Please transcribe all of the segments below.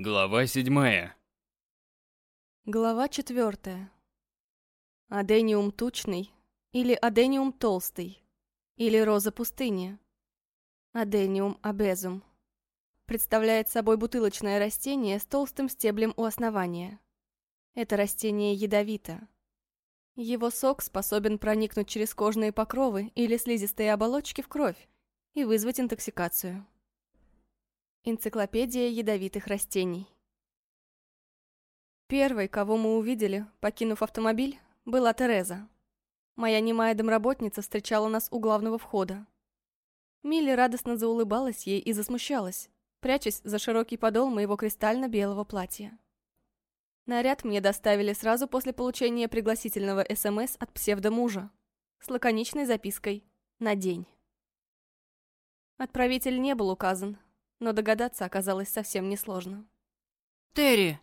Глава седьмая. Глава четвертая. Адениум тучный или адениум толстый или роза пустыни. Адениум обезум. Представляет собой бутылочное растение с толстым стеблем у основания. Это растение ядовито. Его сок способен проникнуть через кожные покровы или слизистые оболочки в кровь и вызвать интоксикацию. Энциклопедия ядовитых растений. Первой, кого мы увидели, покинув автомобиль, была Тереза. Моя немая домработница встречала нас у главного входа. Милли радостно заулыбалась ей и засмущалась, прячась за широкий подол моего кристально-белого платья. Наряд мне доставили сразу после получения пригласительного СМС от псевдомужа с лаконичной запиской «На день». Отправитель не был указан, но догадаться оказалось совсем несложно. «Терри!»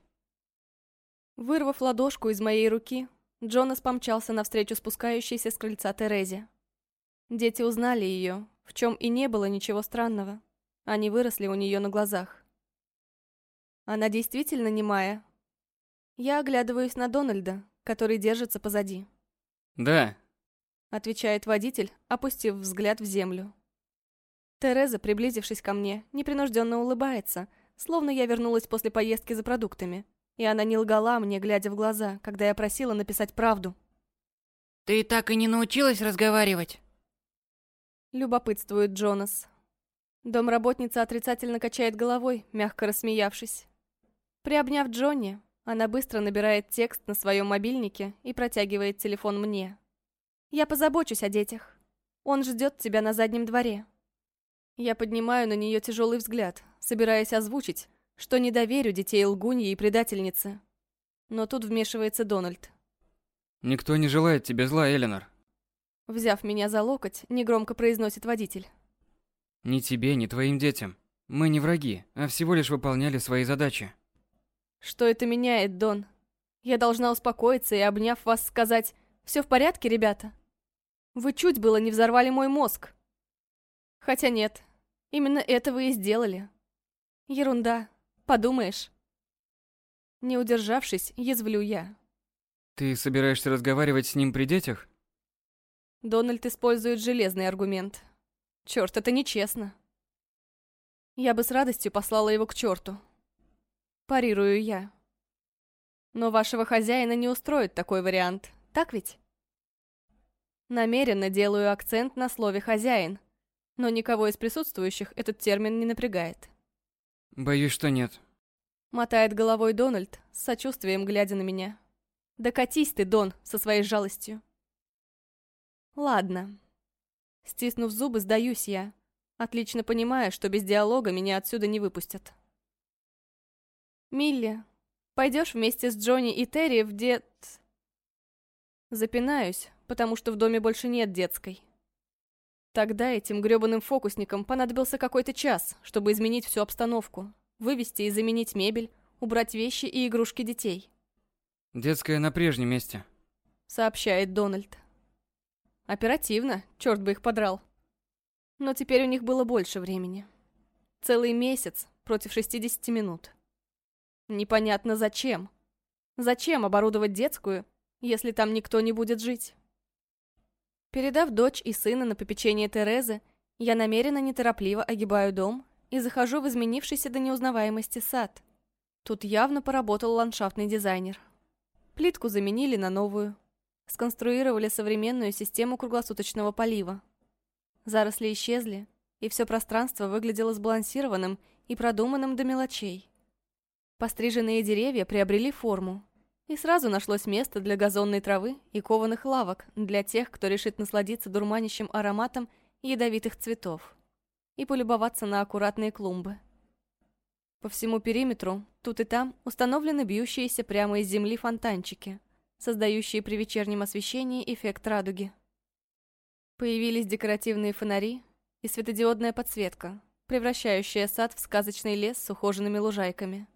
Вырвав ладошку из моей руки, Джонас помчался навстречу спускающейся с крыльца Терезе. Дети узнали ее, в чем и не было ничего странного. Они выросли у нее на глазах. Она действительно немая, я оглядываюсь на Дональда, который держится позади. Да. Отвечает водитель, опустив взгляд в землю. Тереза, приблизившись ко мне, непринужденно улыбается, словно я вернулась после поездки за продуктами. И она не лгала мне, глядя в глаза, когда я просила написать правду. «Ты так и не научилась разговаривать?» Любопытствует Джонас. Домработница отрицательно качает головой, мягко рассмеявшись. Приобняв Джонни, она быстро набирает текст на своем мобильнике и протягивает телефон мне. «Я позабочусь о детях. Он ждет тебя на заднем дворе». Я поднимаю на нее тяжелый взгляд, собираясь озвучить, что не доверю детей лгуньи и предательницы. Но тут вмешивается Дональд. «Никто не желает тебе зла, Эленор». Взяв меня за локоть, негромко произносит водитель. «Ни тебе, ни твоим детям. Мы не враги, а всего лишь выполняли свои задачи». Что это меняет, Дон? Я должна успокоиться и, обняв вас, сказать «Все в порядке, ребята?» Вы чуть было не взорвали мой мозг. Хотя нет, именно это вы и сделали. Ерунда, подумаешь. Не удержавшись, язвлю я. Ты собираешься разговаривать с ним при детях? Дональд использует железный аргумент. Черт, это нечестно. Я бы с радостью послала его к черту. Парирую я. Но вашего хозяина не устроит такой вариант, так ведь? Намеренно делаю акцент на слове «хозяин», но никого из присутствующих этот термин не напрягает. Боюсь, что нет. Мотает головой Дональд, с сочувствием глядя на меня. Да катись ты, Дон, со своей жалостью. Ладно. Стиснув зубы, сдаюсь я, отлично понимая, что без диалога меня отсюда не выпустят. «Милли, пойдешь вместе с Джонни и Терри в дет...» Запинаюсь, потому что в доме больше нет детской. Тогда этим грёбаным фокусникам понадобился какой-то час, чтобы изменить всю обстановку, вывести и заменить мебель, убрать вещи и игрушки детей. «Детская на прежнем месте», — сообщает Дональд. Оперативно, черт бы их подрал. Но теперь у них было больше времени. Целый месяц против 60 минут. Непонятно зачем. Зачем оборудовать детскую, если там никто не будет жить? Передав дочь и сына на попечение Терезы, я намеренно неторопливо огибаю дом и захожу в изменившийся до неузнаваемости сад. Тут явно поработал ландшафтный дизайнер. Плитку заменили на новую. Сконструировали современную систему круглосуточного полива. Заросли исчезли, и все пространство выглядело сбалансированным и продуманным до мелочей. Постриженные деревья приобрели форму, и сразу нашлось место для газонной травы и кованых лавок для тех, кто решит насладиться дурманящим ароматом ядовитых цветов и полюбоваться на аккуратные клумбы. По всему периметру, тут и там, установлены бьющиеся прямо из земли фонтанчики, создающие при вечернем освещении эффект радуги. Появились декоративные фонари и светодиодная подсветка, превращающая сад в сказочный лес с ухоженными лужайками.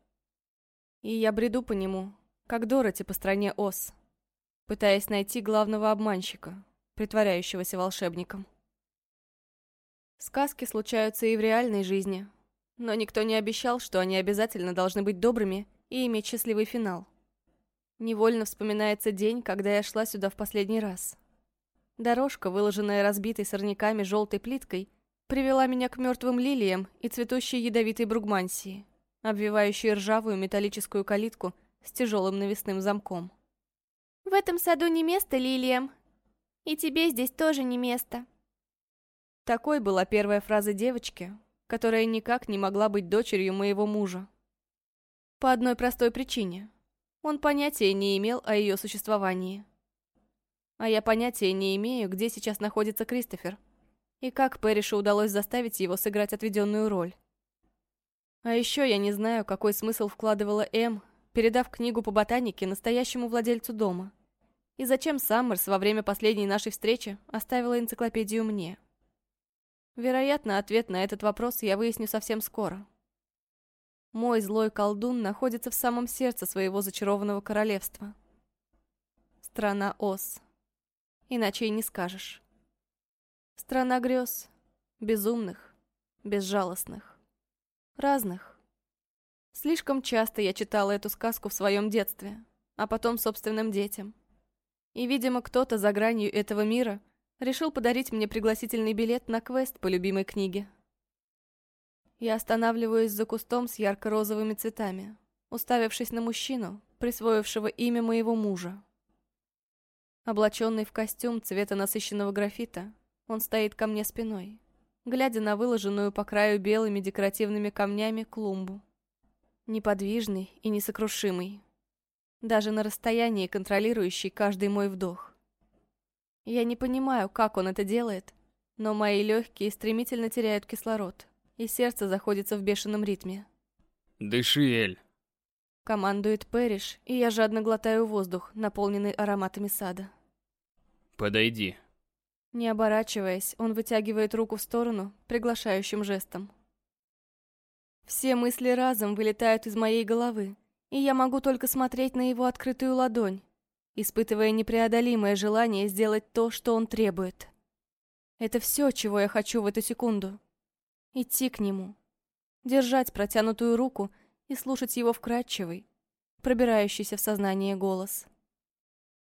И я бреду по нему, как Дороти по стране Ос, пытаясь найти главного обманщика, притворяющегося волшебником. Сказки случаются и в реальной жизни, Но никто не обещал, что они обязательно должны быть добрыми и иметь счастливый финал. Невольно вспоминается день, когда я шла сюда в последний раз. Дорожка, выложенная разбитой сорняками желтой плиткой, привела меня к мертвым лилиям и цветущей ядовитой бругмансии, обвивающей ржавую металлическую калитку с тяжелым навесным замком. «В этом саду не место лилиям, и тебе здесь тоже не место». Такой была первая фраза девочки, которая никак не могла быть дочерью моего мужа. По одной простой причине. Он понятия не имел о ее существовании. А я понятия не имею, где сейчас находится Кристофер. И как Пэришу удалось заставить его сыграть отведенную роль. А еще я не знаю, какой смысл вкладывала М, передав книгу по ботанике настоящему владельцу дома. И зачем Саммерс во время последней нашей встречи оставила энциклопедию мне? Вероятно, ответ на этот вопрос я выясню совсем скоро. Мой злой колдун находится в самом сердце своего зачарованного королевства. Страна Ос. Иначе и не скажешь. Страна грез. Безумных. Безжалостных. Разных. Слишком часто я читала эту сказку в своем детстве, а потом собственным детям. И, видимо, кто-то за гранью этого мира решил подарить мне пригласительный билет на квест по любимой книге. Я останавливаюсь за кустом с ярко-розовыми цветами, уставившись на мужчину, присвоившего имя моего мужа. Облаченный в костюм цвета насыщенного графита, он стоит ко мне спиной, глядя на выложенную по краю белыми декоративными камнями клумбу. Неподвижный и несокрушимый. Даже на расстоянии контролирующий каждый мой вдох. Я не понимаю, как он это делает, но мои легкие стремительно теряют кислород, и сердце заходится в бешеном ритме. «Дыши, Эль!» Командует Пэриш, и я жадно глотаю воздух, наполненный ароматами сада. Подойди. Не оборачиваясь, он вытягивает руку в сторону, приглашающим жестом. Все мысли разом вылетают из моей головы, и я могу только смотреть на его открытую ладонь, испытывая непреодолимое желание сделать то, что он требует. Это все, чего я хочу в эту секунду. Идти к нему, держать протянутую руку и слушать его вкрадчивый, пробирающийся в сознание голос.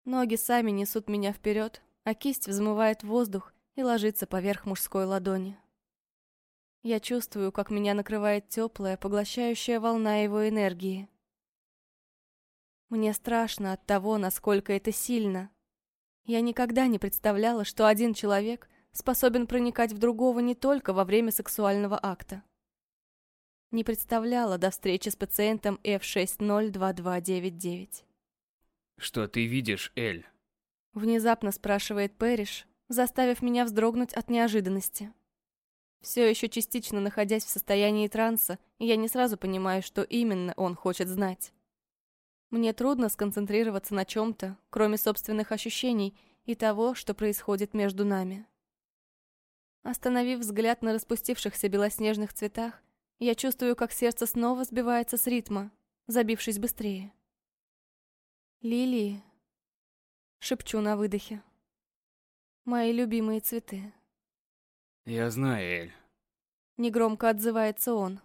Ноги сами несут меня вперед, а кисть взмывает воздух и ложится поверх мужской ладони. Я чувствую, как меня накрывает теплая, поглощающая волна его энергии. Мне страшно от того, насколько это сильно. Я никогда не представляла, что один человек способен проникать в другого не только во время сексуального акта. Не представляла до встречи с пациентом F602299. Что ты видишь, Эль? Внезапно спрашивает Пэриш, заставив меня вздрогнуть от неожиданности. Все еще частично находясь в состоянии транса, я не сразу понимаю, что именно он хочет знать. Мне трудно сконцентрироваться на чем-то, кроме собственных ощущений и того, что происходит между нами. Остановив взгляд на распустившихся белоснежных цветах, я чувствую, как сердце снова сбивается с ритма, забившись быстрее. Лилии. Шепчу на выдохе. Мои любимые цветы. Я знаю, Эль. Негромко отзывается он.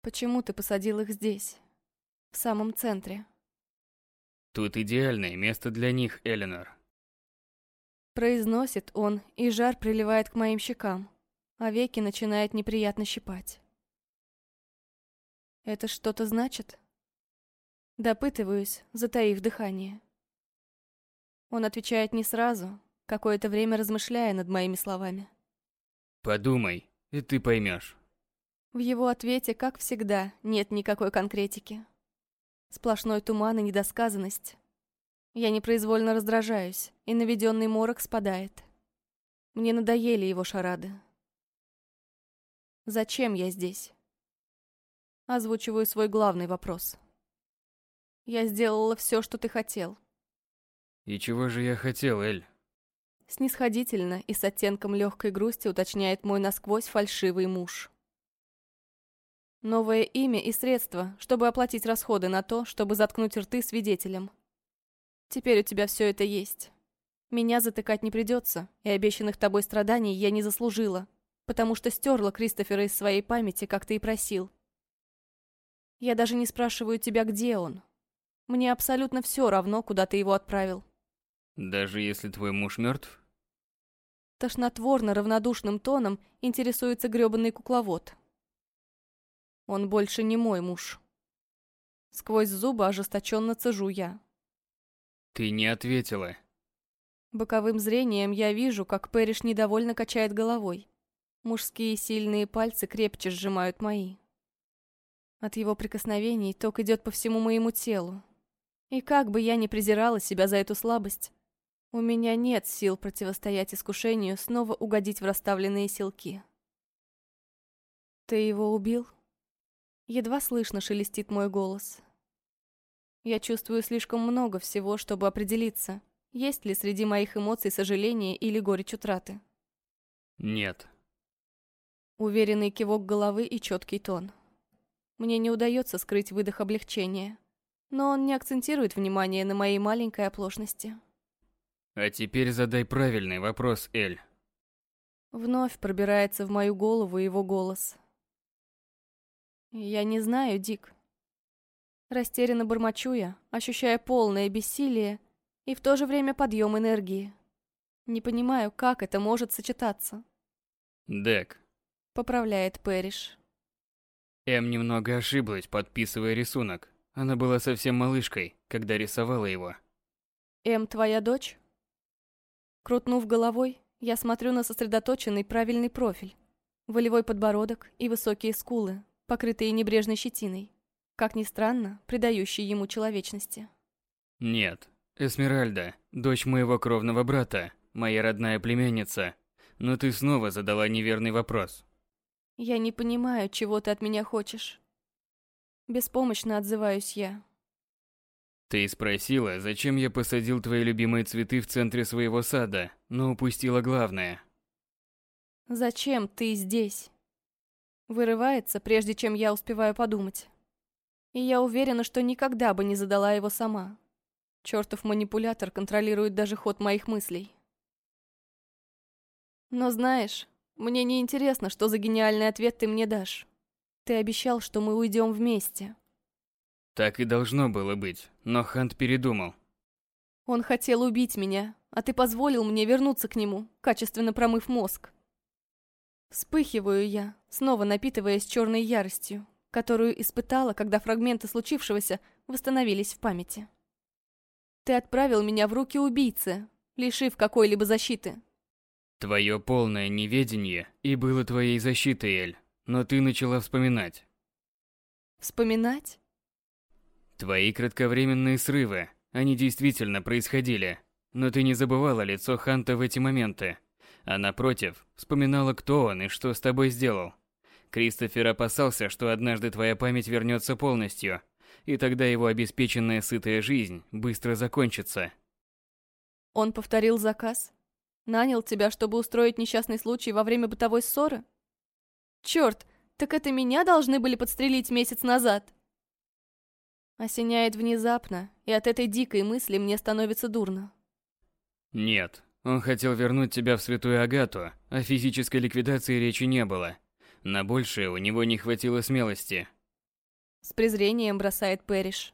Почему ты посадил их здесь? В самом центре. Тут идеальное место для них, Эленор. Произносит он, и жар приливает к моим щекам, а веки начинает неприятно щипать. Это что-то значит? Допытываюсь, затаив дыхание. Он отвечает не сразу, какое-то время размышляя над моими словами. Подумай, и ты поймешь. В его ответе, как всегда, нет никакой конкретики. Сплошной туман и недосказанность. Я непроизвольно раздражаюсь, и наведенный морок спадает. Мне надоели его шарады. Зачем я здесь? Озвучиваю свой главный вопрос. Я сделала все, что ты хотел. И чего же я хотел, Эль? Снисходительно и с оттенком легкой грусти уточняет мой насквозь фальшивый муж. Новое имя и средства, чтобы оплатить расходы на то, чтобы заткнуть рты свидетелям. Теперь у тебя все это есть. Меня затыкать не придется, и обещанных тобой страданий я не заслужила. потому что стерла Кристофера из своей памяти, как ты и просил. Я даже не спрашиваю тебя, где он. Мне абсолютно все равно, куда ты его отправил. Даже если твой муж мертв? Тошнотворно равнодушным тоном интересуется грёбаный кукловод. Он больше не мой муж. Сквозь зубы ожесточенно цежу я. Ты не ответила. Боковым зрением я вижу, как Пэриш недовольно качает головой. Мужские сильные пальцы крепче сжимают мои. От его прикосновений ток идет по всему моему телу. И как бы я ни презирала себя за эту слабость, у меня нет сил противостоять искушению снова угодить в расставленные силки. «Ты его убил?» Едва слышно шелестит мой голос. Я чувствую слишком много всего, чтобы определиться, есть ли среди моих эмоций сожаление или горечь утраты. Нет. Уверенный кивок головы и четкий тон. Мне не удается скрыть выдох облегчения, но он не акцентирует внимание на моей маленькой оплошности. А теперь задай правильный вопрос, Эль. Вновь пробирается в мою голову его голос. Я не знаю, Дик. Растерянно бормочу я, ощущая полное бессилие и в то же время подъем энергии. Не понимаю, как это может сочетаться. Дек. Поправляет Пэриш. Эм немного ошиблась, подписывая рисунок. Она была совсем малышкой, когда рисовала его. Эм, твоя дочь? Крутнув головой, я смотрю на сосредоточенный правильный профиль. Волевой подбородок и высокие скулы, покрытые небрежной щетиной как ни странно, придающий ему человечности. Нет, Эсмеральда, дочь моего кровного брата, моя родная племянница. Но ты снова задала неверный вопрос. Я не понимаю, чего ты от меня хочешь. Беспомощно отзываюсь я. Ты спросила, зачем я посадил твои любимые цветы в центре своего сада, но упустила главное. Зачем ты здесь? Вырывается, прежде чем я успеваю подумать. И я уверена, что никогда бы не задала его сама. Чертов манипулятор контролирует даже ход моих мыслей. Но знаешь, мне не интересно, что за гениальный ответ ты мне дашь. Ты обещал, что мы уйдем вместе. Так и должно было быть, но Хант передумал. Он хотел убить меня, а ты позволил мне вернуться к нему, качественно промыв мозг. Вспыхиваю я, снова напитываясь черной яростью, которую испытала, когда фрагменты случившегося восстановились в памяти. Ты отправил меня в руки убийцы, лишив какой-либо защиты. Твое полное неведение и было твоей защитой, Эль, но ты начала вспоминать. Вспоминать? Твои кратковременные срывы, они действительно происходили, но ты не забывала лицо Ханта в эти моменты, а напротив, вспоминала, кто он и что с тобой сделал. Кристофер опасался, что однажды твоя память вернется полностью, и тогда его обеспеченная сытая жизнь быстро закончится. Он повторил заказ? Нанял тебя, чтобы устроить несчастный случай во время бытовой ссоры? Черт, так это меня должны были подстрелить месяц назад? Осеняет внезапно, и от этой дикой мысли мне становится дурно. Нет, он хотел вернуть тебя в Святую Агату, о физической ликвидации речи не было. На большее у него не хватило смелости. С презрением бросает Пэриш.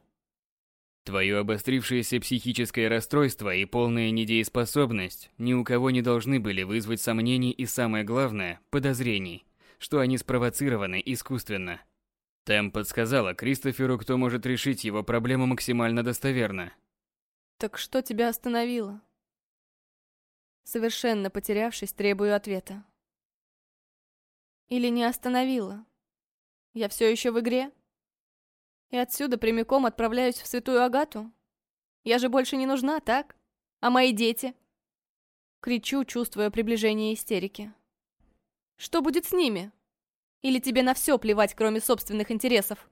Твое обострившееся психическое расстройство и полная недееспособность ни у кого не должны были вызвать сомнений и, самое главное, подозрений, что они спровоцированы искусственно. Тэм подсказала Кристоферу, кто может решить его проблему максимально достоверно. Так что тебя остановило? Совершенно потерявшись, требую ответа. Или не остановила? Я все еще в игре? И отсюда прямиком отправляюсь в Святую Агату? Я же больше не нужна, так? А мои дети? Кричу, чувствуя приближение истерики. Что будет с ними? Или тебе на все плевать, кроме собственных интересов?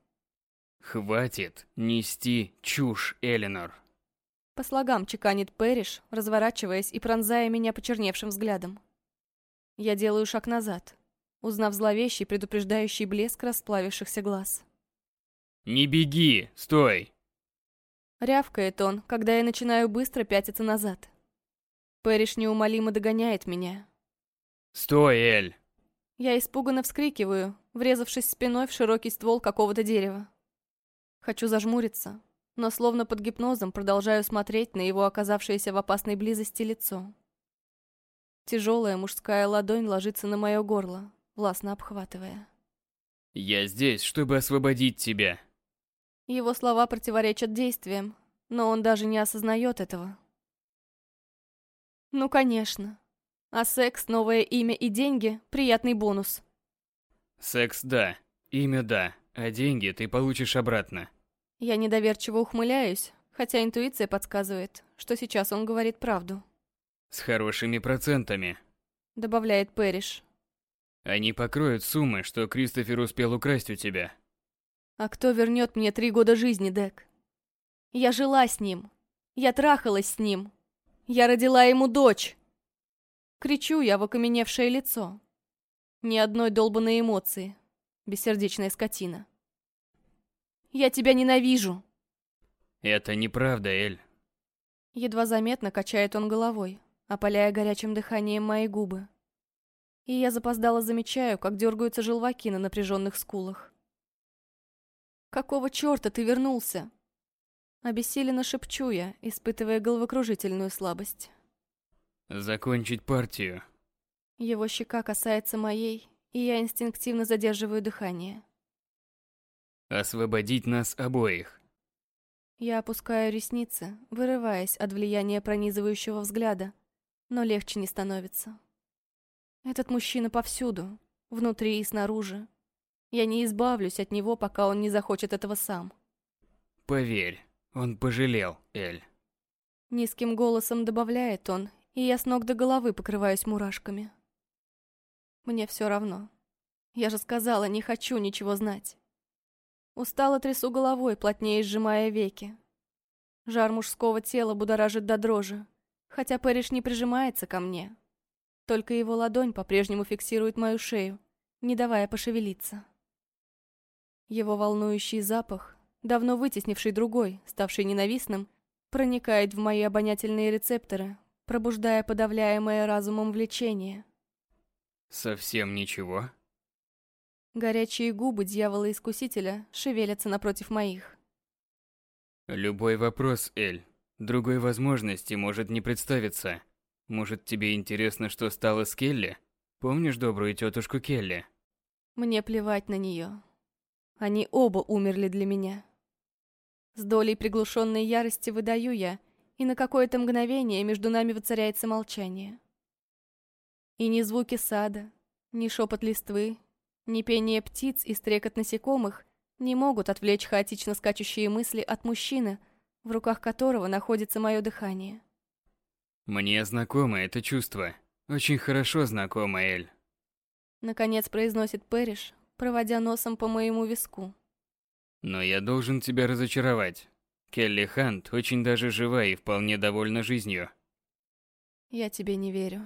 Хватит нести чушь, Эленор. По слогам чеканит Пэриш, разворачиваясь и пронзая меня почерневшим взглядом. Я делаю шаг назад, узнав зловещий предупреждающий блеск расплавившихся глаз. «Не беги! Стой!» Рявкает он, когда я начинаю быстро пятиться назад. Пэриш неумолимо догоняет меня. «Стой, Эль!» Я испуганно вскрикиваю, врезавшись спиной в широкий ствол какого-то дерева. Хочу зажмуриться, но словно под гипнозом продолжаю смотреть на его оказавшееся в опасной близости лицо. Тяжелая мужская ладонь ложится на мое горло, властно обхватывая. Я здесь, чтобы освободить тебя. Его слова противоречат действиям, но он даже не осознает этого. Ну, конечно. А секс, новое имя и деньги – приятный бонус. Секс – да, имя – да, а деньги ты получишь обратно. Я недоверчиво ухмыляюсь, хотя интуиция подсказывает, что сейчас он говорит правду. С хорошими процентами. Добавляет Пэриш. Они покроют суммы, что Кристофер успел украсть у тебя. А кто вернет мне три года жизни, Дек? Я жила с ним. Я трахалась с ним. Я родила ему дочь. Кричу я в окаменевшее лицо. Ни одной долбанной эмоции. Бессердечная скотина. Я тебя ненавижу. Это неправда, Эль. Едва заметно качает он головой, опаляя горячим дыханием мои губы. И я запоздало замечаю, как дергаются желваки на напряженных скулах. «Какого черта ты вернулся?» Обессиленно шепчу я, испытывая головокружительную слабость. Закончить партию. Его щека касается моей, и я инстинктивно задерживаю дыхание. Освободить нас обоих. Я опускаю ресницы, вырываясь от влияния пронизывающего взгляда, но легче не становится. Этот мужчина повсюду, внутри и снаружи. Я не избавлюсь от него, пока он не захочет этого сам. Поверь, он пожалел, Эль. Низким голосом добавляет он, и я с ног до головы покрываюсь мурашками. Мне все равно. Я же сказала, не хочу ничего знать. Устало трясу головой, плотнее сжимая веки. Жар мужского тела будоражит до дрожи, хотя Пэриш не прижимается ко мне. Только его ладонь по-прежнему фиксирует мою шею, не давая пошевелиться. Его волнующий запах, давно вытеснивший другой, ставший ненавистным, проникает в мои обонятельные рецепторы, пробуждая подавляемое разумом влечение. Совсем ничего? Горячие губы дьявола-искусителя шевелятся напротив моих. Любой вопрос, Эль. Другой возможности может не представиться. Может, тебе интересно, что стало с Келли? Помнишь добрую тетушку Келли? Мне плевать на нее. Они оба умерли для меня. С долей приглушенной ярости выдаю я, и на какое-то мгновение между нами воцаряется молчание. И ни звуки сада, ни шепот листвы, ни пение птиц и стрекот насекомых не могут отвлечь хаотично скачущие мысли от мужчины, в руках которого находится мое дыхание. Мне знакомо это чувство. Очень хорошо знакомо, Эль. Наконец произносит Пэриш, проводя носом по моему виску. Но я должен тебя разочаровать. Келли Хант очень даже жива и вполне довольна жизнью. Я тебе не верю.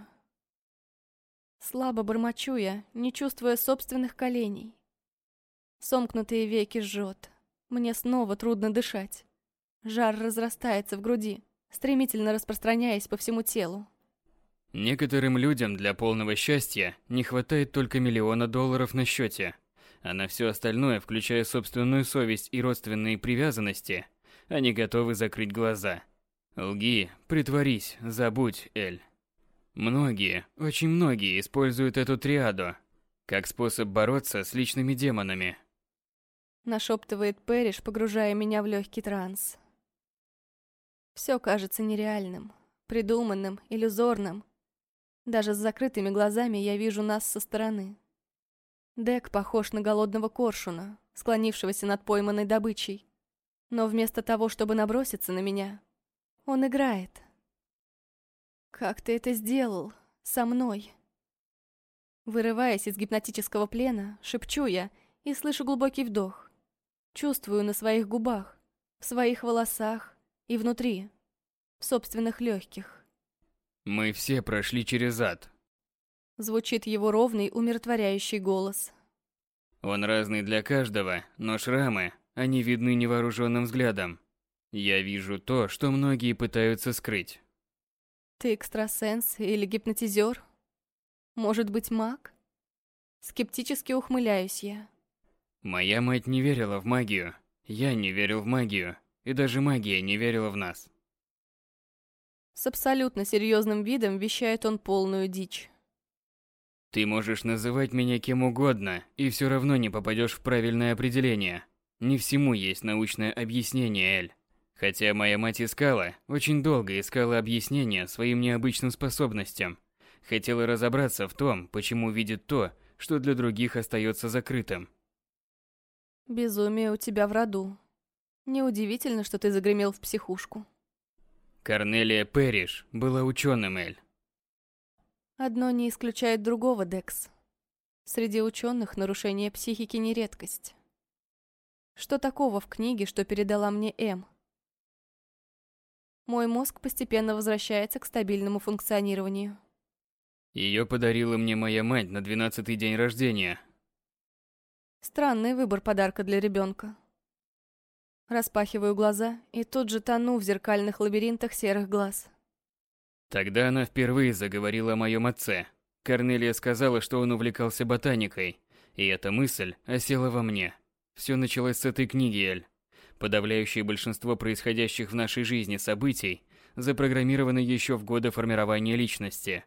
Слабо бормочу я, не чувствуя собственных коленей. Сомкнутые веки жжет. Мне снова трудно дышать. Жар разрастается в груди, стремительно распространяясь по всему телу. Некоторым людям для полного счастья не хватает только миллиона долларов на счете, а на все остальное, включая собственную совесть и родственные привязанности, они готовы закрыть глаза. Лги, притворись, забудь, Эль. Многие, очень многие используют эту триаду как способ бороться с личными демонами. Нашептывает Пэриш, погружая меня в легкий транс. Все кажется нереальным, придуманным, иллюзорным. Даже с закрытыми глазами я вижу нас со стороны. Дек похож на голодного коршуна, склонившегося над пойманной добычей. Но вместо того, чтобы наброситься на меня, он играет, «Как ты это сделал? Со мной?» Вырываясь из гипнотического плена, шепчу я и слышу глубокий вдох. Чувствую на своих губах, в своих волосах и внутри, в собственных легких. «Мы все прошли через ад», — звучит его ровный, умиротворяющий голос. «Он разный для каждого, но шрамы, они видны невооруженным взглядом. Я вижу то, что многие пытаются скрыть». Ты экстрасенс или гипнотизер? Может быть, маг? Скептически ухмыляюсь я. Моя мать не верила в магию. Я не верил в магию. И даже магия не верила в нас. С абсолютно серьезным видом вещает он полную дичь. Ты можешь называть меня кем угодно, и все равно не попадешь в правильное определение. Не всему есть научное объяснение, Эль. Хотя моя мать искала, очень долго искала объяснение своим необычным способностям. Хотела разобраться в том, почему видит то, что для других остается закрытым. Безумие у тебя в роду. Неудивительно, что ты загремел в психушку. Корнелия Перриш была ученым, Эль. Одно не исключает другого, Декс. Среди ученых нарушение психики не редкость. Что такого в книге, что передала мне М? Мой мозг постепенно возвращается к стабильному функционированию. Ее подарила мне моя мать на двенадцатый день рождения. Странный выбор подарка для ребенка. Распахиваю глаза и тут же тону в зеркальных лабиринтах серых глаз. Тогда она впервые заговорила о моем отце. Корнелия сказала, что он увлекался ботаникой, и эта мысль осела во мне. Все началось с этой книги, Эль. Подавляющее большинство происходящих в нашей жизни событий запрограммированы еще в годы формирования личности.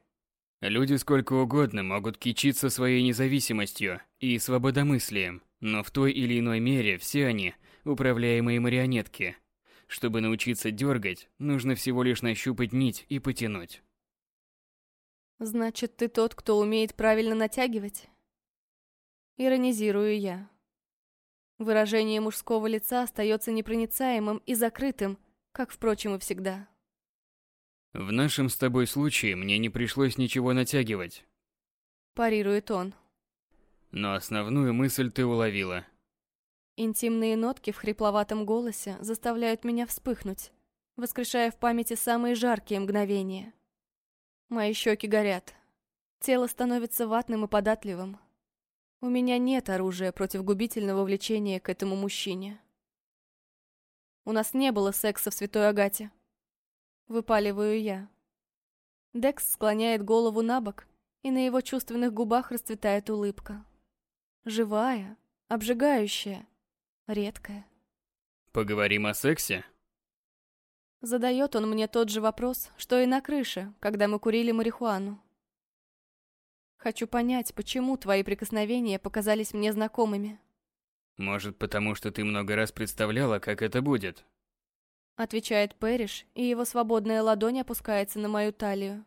Люди сколько угодно могут кичиться своей независимостью и свободомыслием, но в той или иной мере все они управляемые марионетки. Чтобы научиться дергать, нужно всего лишь нащупать нить и потянуть. Значит, ты тот, кто умеет правильно натягивать? Иронизирую я. Выражение мужского лица остается непроницаемым и закрытым, как, впрочем, и всегда. В нашем с тобой случае мне не пришлось ничего натягивать. Парирует он. Но основную мысль ты уловила. Интимные нотки в хрипловатом голосе заставляют меня вспыхнуть, воскрешая в памяти самые жаркие мгновения. Мои щеки горят. Тело становится ватным и податливым. У меня нет оружия против губительного влечения к этому мужчине. У нас не было секса в Святой Агате. Выпаливаю я. Декс склоняет голову на бок, и на его чувственных губах расцветает улыбка. Живая, обжигающая, редкая. Поговорим о сексе? Задает он мне тот же вопрос, что и на крыше, когда мы курили марихуану. Хочу понять, почему твои прикосновения показались мне знакомыми. Может, потому что ты много раз представляла, как это будет? Отвечает Пэриш, и его свободная ладонь опускается на мою талию.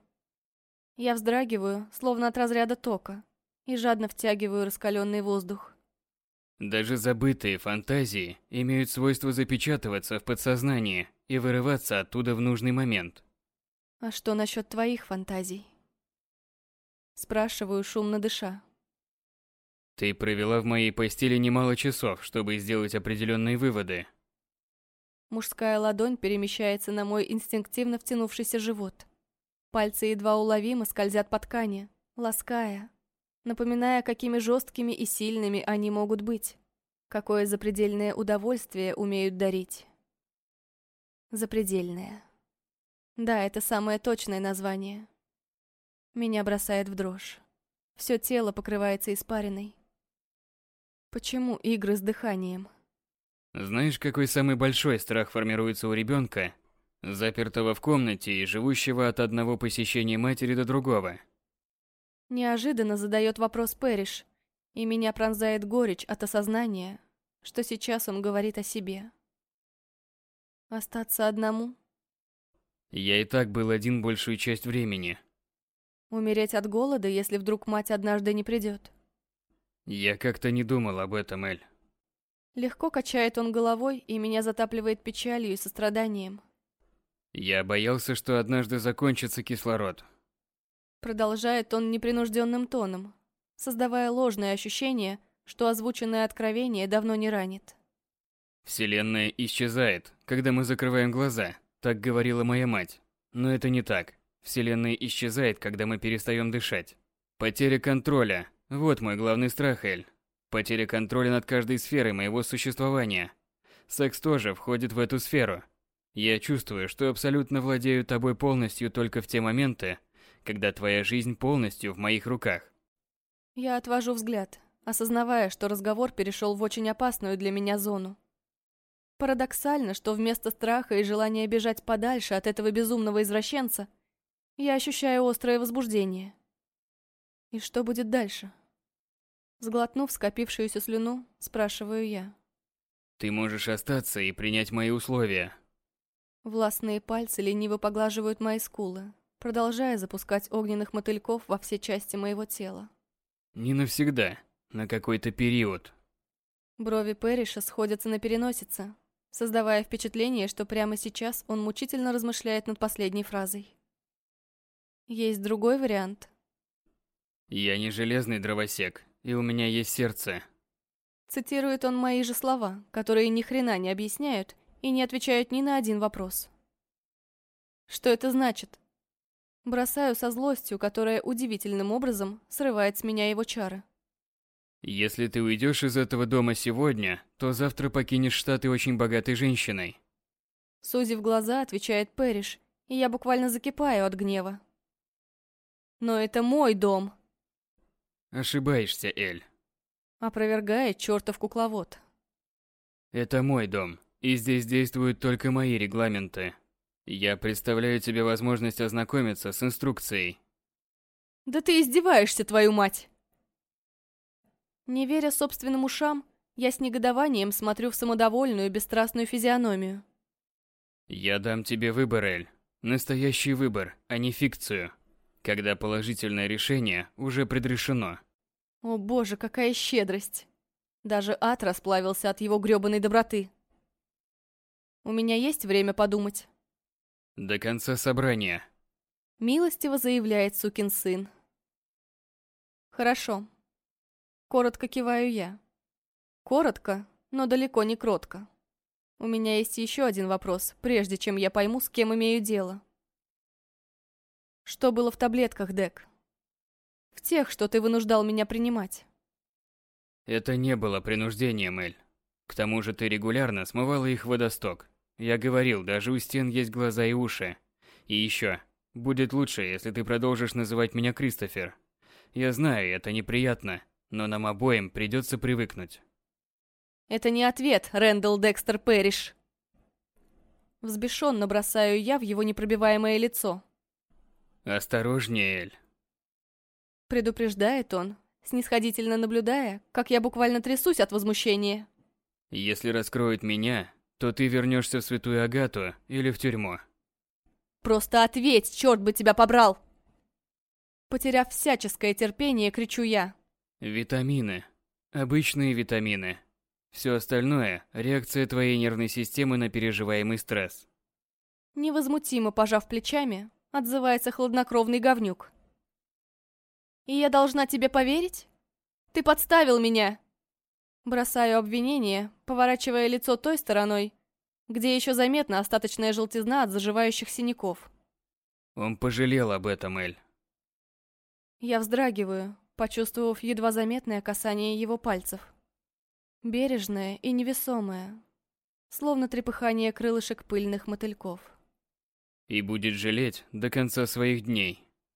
Я вздрагиваю, словно от разряда тока, и жадно втягиваю раскаленный воздух. Даже забытые фантазии имеют свойство запечатываться в подсознании и вырываться оттуда в нужный момент. А что насчет твоих фантазий? Спрашиваю, шумно дыша. Ты провела в моей постели немало часов, чтобы сделать определенные выводы. Мужская ладонь перемещается на мой инстинктивно втянувшийся живот. Пальцы едва уловимо скользят по ткани, лаская, напоминая, какими жесткими и сильными они могут быть. Какое запредельное удовольствие умеют дарить. Запредельное. Да, это самое точное название. Меня бросает в дрожь. Все тело покрывается испариной. Почему игры с дыханием? Знаешь, какой самый большой страх формируется у ребенка, запертого в комнате и живущего от одного посещения матери до другого? Неожиданно задает вопрос Пэриш, и меня пронзает горечь от осознания, что сейчас он говорит о себе. Остаться одному? Я и так был один большую часть времени. Умереть от голода, если вдруг мать однажды не придет? Я как-то не думал об этом, Эль. Легко качает он головой, и меня затапливает печалью и состраданием. Я боялся, что однажды закончится кислород. Продолжает он непринужденным тоном, создавая ложное ощущение, что озвученное откровение давно не ранит. Вселенная исчезает, когда мы закрываем глаза, так говорила моя мать. Но это не так. Вселенная исчезает, когда мы перестаем дышать. Потеря контроля – вот мой главный страх, Эль. Потеря контроля над каждой сферой моего существования. Секс тоже входит в эту сферу. Я чувствую, что абсолютно владею тобой полностью только в те моменты, когда твоя жизнь полностью в моих руках. Я отвожу взгляд, осознавая, что разговор перешел в очень опасную для меня зону. Парадоксально, что вместо страха и желания бежать подальше от этого безумного извращенца, я ощущаю острое возбуждение. И что будет дальше? Сглотнув скопившуюся слюну, спрашиваю я. Ты можешь остаться и принять мои условия. Властные пальцы лениво поглаживают мои скулы, продолжая запускать огненных мотыльков во все части моего тела. Не навсегда, на какой-то период. Брови Перриша сходятся на переносице, создавая впечатление, что прямо сейчас он мучительно размышляет над последней фразой. Есть другой вариант. Я не железный дровосек, и у меня есть сердце. Цитирует он мои же слова, которые ни хрена не объясняют и не отвечают ни на один вопрос. Что это значит? Бросаю со злостью, которая удивительным образом срывает с меня его чары. Если ты уйдешь из этого дома сегодня, то завтра покинешь штаты очень богатой женщиной. Сузив глаза, отвечает Пэриш, и я буквально закипаю от гнева. Но это мой дом. Ошибаешься, Эль. Опровергает чертов кукловод. Это мой дом, и здесь действуют только мои регламенты. Я представляю тебе возможность ознакомиться с инструкцией. Да ты издеваешься, твою мать! Не веря собственным ушам, я с негодованием смотрю в самодовольную, бесстрастную физиономию. Я дам тебе выбор, Эль. Настоящий выбор, а не фикцию. Когда положительное решение уже предрешено. О боже, какая щедрость! Даже ад расплавился от его грёбаной доброты. У меня есть время подумать. До конца собрания. Милостиво заявляет сукин сын. Хорошо. Коротко киваю я. Коротко, но далеко не кротко. У меня есть еще один вопрос, прежде чем я пойму, с кем имею дело. Что было в таблетках, Дек? В тех, что ты вынуждал меня принимать. Это не было принуждением, Эль. К тому же ты регулярно смывала их в водосток. Я говорил, даже у стен есть глаза и уши. И еще, будет лучше, если ты продолжишь называть меня Кристофер. Я знаю, это неприятно, но нам обоим придется привыкнуть. Это не ответ, Рэндалл Декстер Пэриш. Взбешенно бросаю я в его непробиваемое лицо. Осторожнее, Эль. Предупреждает он, снисходительно наблюдая, как я буквально трясусь от возмущения. Если раскроют меня, то ты вернешься в Святую Агату или в тюрьму. Просто ответь, черт бы тебя побрал! Потеряв всяческое терпение, кричу я. Витамины. Обычные витамины. Все остальное – реакция твоей нервной системы на переживаемый стресс. Невозмутимо пожав плечами, отзывается хладнокровный говнюк. И я должна тебе поверить? Ты подставил меня! Бросаю обвинение, поворачивая лицо той стороной, где еще заметна остаточная желтизна от заживающих синяков. Он пожалел об этом, Эль. Я вздрагиваю, почувствовав едва заметное касание его пальцев. Бережное и невесомое, словно трепыхание крылышек пыльных мотыльков. И будет жалеть до конца своих дней.